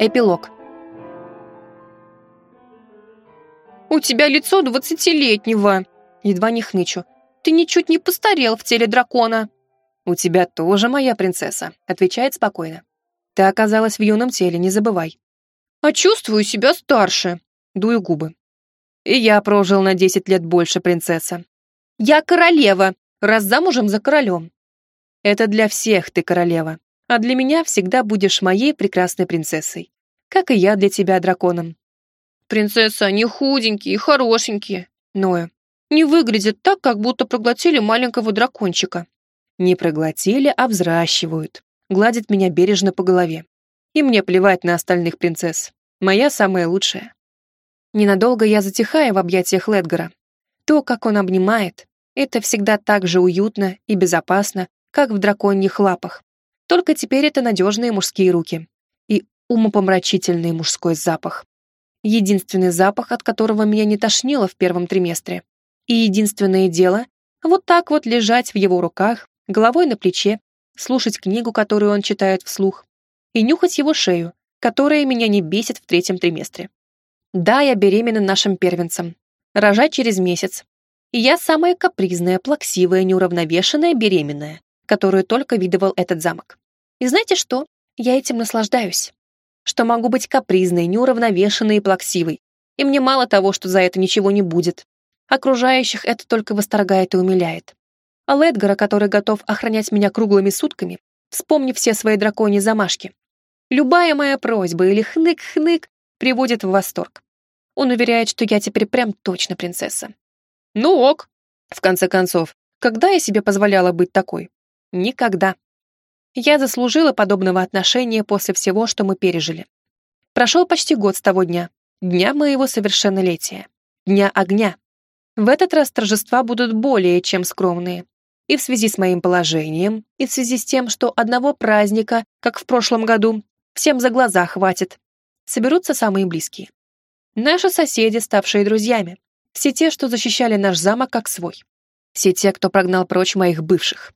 Эпилог. «У тебя лицо двадцатилетнего!» Едва не хнычу. «Ты ничуть не постарел в теле дракона!» «У тебя тоже моя принцесса», — отвечает спокойно. «Ты оказалась в юном теле, не забывай». «А чувствую себя старше», — дую губы. «И я прожил на десять лет больше, принцесса». «Я королева, раз замужем за королем». «Это для всех ты королева, а для меня всегда будешь моей прекрасной принцессой, как и я для тебя драконом». «Принцесса, они худенькие хорошенькие», — Ноя. «Не выглядят так, как будто проглотили маленького дракончика». Не проглотили, а взращивают. Гладит меня бережно по голове. И мне плевать на остальных принцесс. Моя самая лучшая. Ненадолго я затихаю в объятиях Ледгара. То, как он обнимает, это всегда так же уютно и безопасно, как в драконьих лапах. Только теперь это надежные мужские руки. И умопомрачительный мужской запах. Единственный запах, от которого меня не тошнило в первом триместре. И единственное дело — вот так вот лежать в его руках, головой на плече, слушать книгу, которую он читает вслух, и нюхать его шею, которая меня не бесит в третьем триместре. Да, я беременна нашим первенцем. Рожать через месяц. И я самая капризная, плаксивая, неуравновешенная беременная, которую только видывал этот замок. И знаете что? Я этим наслаждаюсь. Что могу быть капризной, неуравновешенной и плаксивой. И мне мало того, что за это ничего не будет. Окружающих это только восторгает и умиляет а Ледгара, который готов охранять меня круглыми сутками, вспомнив все свои драконьи замашки. Любая моя просьба или хнык-хнык приводит в восторг. Он уверяет, что я теперь прям точно принцесса. Ну ок. В конце концов, когда я себе позволяла быть такой? Никогда. Я заслужила подобного отношения после всего, что мы пережили. Прошел почти год с того дня, дня моего совершеннолетия, дня огня. В этот раз торжества будут более чем скромные, и в связи с моим положением, и в связи с тем, что одного праздника, как в прошлом году, всем за глаза хватит. Соберутся самые близкие. Наши соседи, ставшие друзьями. Все те, что защищали наш замок как свой. Все те, кто прогнал прочь моих бывших.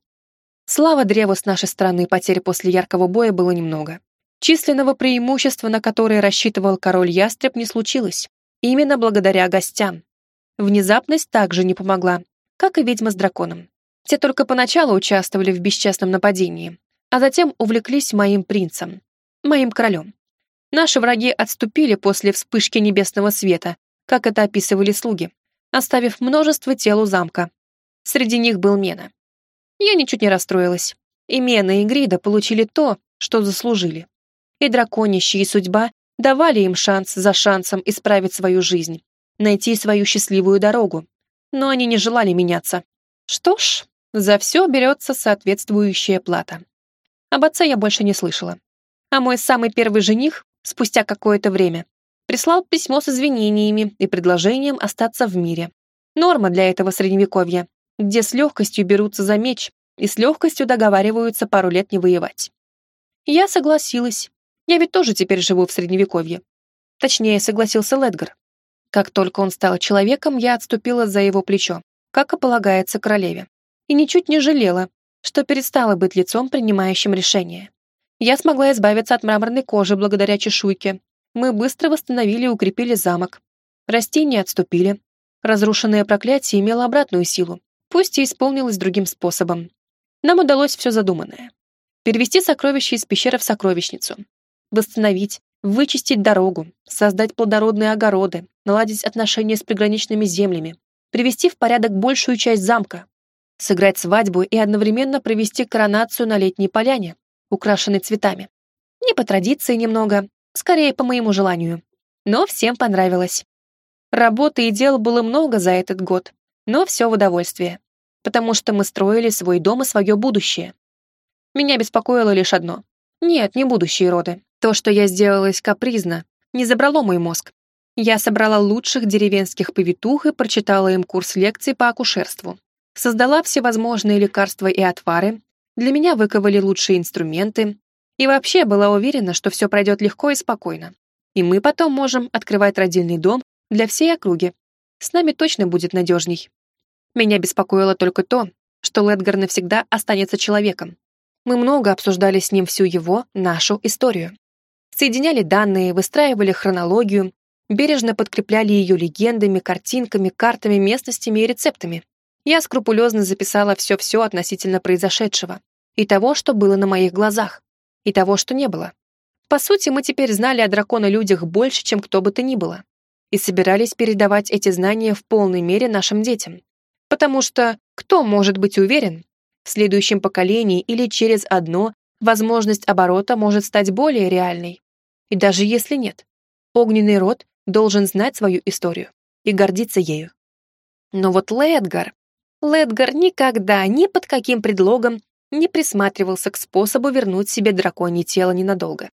Слава древу с нашей стороны потерь после яркого боя было немного. Численного преимущества, на которое рассчитывал король Ястреб, не случилось. Именно благодаря гостям. Внезапность также не помогла, как и ведьма с драконом. Те только поначалу участвовали в бесчестном нападении, а затем увлеклись моим принцем, моим королем. Наши враги отступили после вспышки небесного света, как это описывали слуги, оставив множество тел у замка. Среди них был Мена. Я ничуть не расстроилась. И Мена, и Грида получили то, что заслужили. И драконище, и судьба давали им шанс за шансом исправить свою жизнь, найти свою счастливую дорогу. Но они не желали меняться. Что ж, за все берется соответствующая плата. Об отце я больше не слышала. А мой самый первый жених, спустя какое-то время, прислал письмо с извинениями и предложением остаться в мире. Норма для этого средневековья, где с легкостью берутся за меч и с легкостью договариваются пару лет не воевать. Я согласилась. Я ведь тоже теперь живу в средневековье. Точнее, согласился Ледгар. Как только он стал человеком, я отступила за его плечо, как и полагается королеве и ничуть не жалела, что перестала быть лицом, принимающим решения. Я смогла избавиться от мраморной кожи благодаря чешуйке. Мы быстро восстановили и укрепили замок. Растения отступили. Разрушенное проклятие имело обратную силу, пусть и исполнилось другим способом. Нам удалось все задуманное. Перевести сокровища из пещеры в сокровищницу. Восстановить, вычистить дорогу, создать плодородные огороды, наладить отношения с приграничными землями, привести в порядок большую часть замка, сыграть свадьбу и одновременно провести коронацию на летней поляне, украшенной цветами. Не по традиции немного, скорее по моему желанию. Но всем понравилось. Работы и дел было много за этот год, но все в удовольствие, потому что мы строили свой дом и свое будущее. Меня беспокоило лишь одно. Нет, не будущие роды. То, что я сделалась капризно, не забрало мой мозг. Я собрала лучших деревенских повитух и прочитала им курс лекций по акушерству. Создала всевозможные лекарства и отвары, для меня выковали лучшие инструменты и вообще была уверена, что все пройдет легко и спокойно. И мы потом можем открывать родильный дом для всей округи. С нами точно будет надежней. Меня беспокоило только то, что Ледгар навсегда останется человеком. Мы много обсуждали с ним всю его, нашу историю. Соединяли данные, выстраивали хронологию, бережно подкрепляли ее легендами, картинками, картами, местностями и рецептами. Я скрупулезно записала все-все относительно произошедшего. И того, что было на моих глазах. И того, что не было. По сути, мы теперь знали о дракона-людях больше, чем кто бы то ни было. И собирались передавать эти знания в полной мере нашим детям. Потому что кто может быть уверен, в следующем поколении или через одно возможность оборота может стать более реальной. И даже если нет, огненный род должен знать свою историю и гордиться ею. Но вот Ледгар... Ледгар никогда, ни под каким предлогом не присматривался к способу вернуть себе драконье тело ненадолго.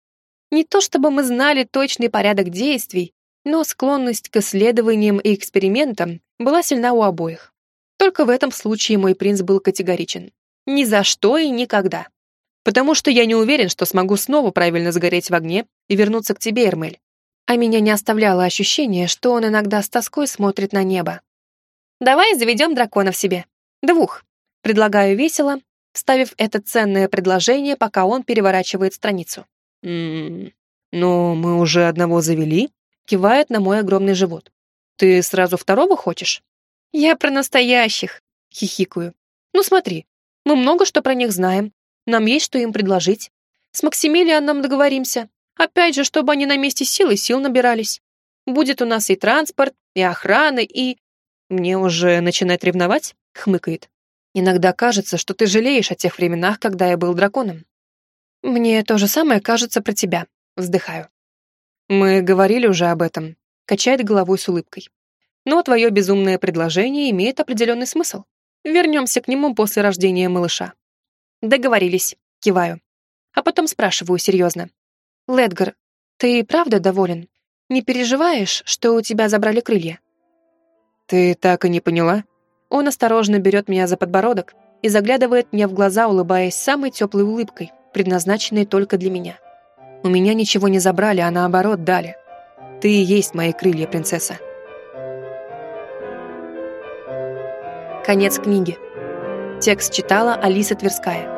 Не то чтобы мы знали точный порядок действий, но склонность к исследованиям и экспериментам была сильна у обоих. Только в этом случае мой принц был категоричен. Ни за что и никогда. Потому что я не уверен, что смогу снова правильно сгореть в огне и вернуться к тебе, Эрмель. А меня не оставляло ощущение, что он иногда с тоской смотрит на небо. Давай заведем дракона в себе. Двух. Предлагаю весело, вставив это ценное предложение, пока он переворачивает страницу. «М-м, но мы уже одного завели?» Кивает на мой огромный живот. «Ты сразу второго хочешь?» «Я про настоящих», — хихикаю. «Ну смотри, мы много что про них знаем. Нам есть что им предложить. С Максимилианом договоримся. Опять же, чтобы они на месте сил и сил набирались. Будет у нас и транспорт, и охрана, и...» «Мне уже начинать ревновать?» — хмыкает. «Иногда кажется, что ты жалеешь о тех временах, когда я был драконом». «Мне то же самое кажется про тебя», — вздыхаю. «Мы говорили уже об этом», — качает головой с улыбкой. «Но твое безумное предложение имеет определенный смысл. Вернемся к нему после рождения малыша». «Договорились», — киваю. А потом спрашиваю серьезно. «Ледгар, ты правда доволен? Не переживаешь, что у тебя забрали крылья?» «Ты так и не поняла?» Он осторожно берет меня за подбородок и заглядывает мне в глаза, улыбаясь самой теплой улыбкой, предназначенной только для меня. У меня ничего не забрали, а наоборот дали. Ты и есть мои крылья, принцесса. Конец книги. Текст читала Алиса Тверская.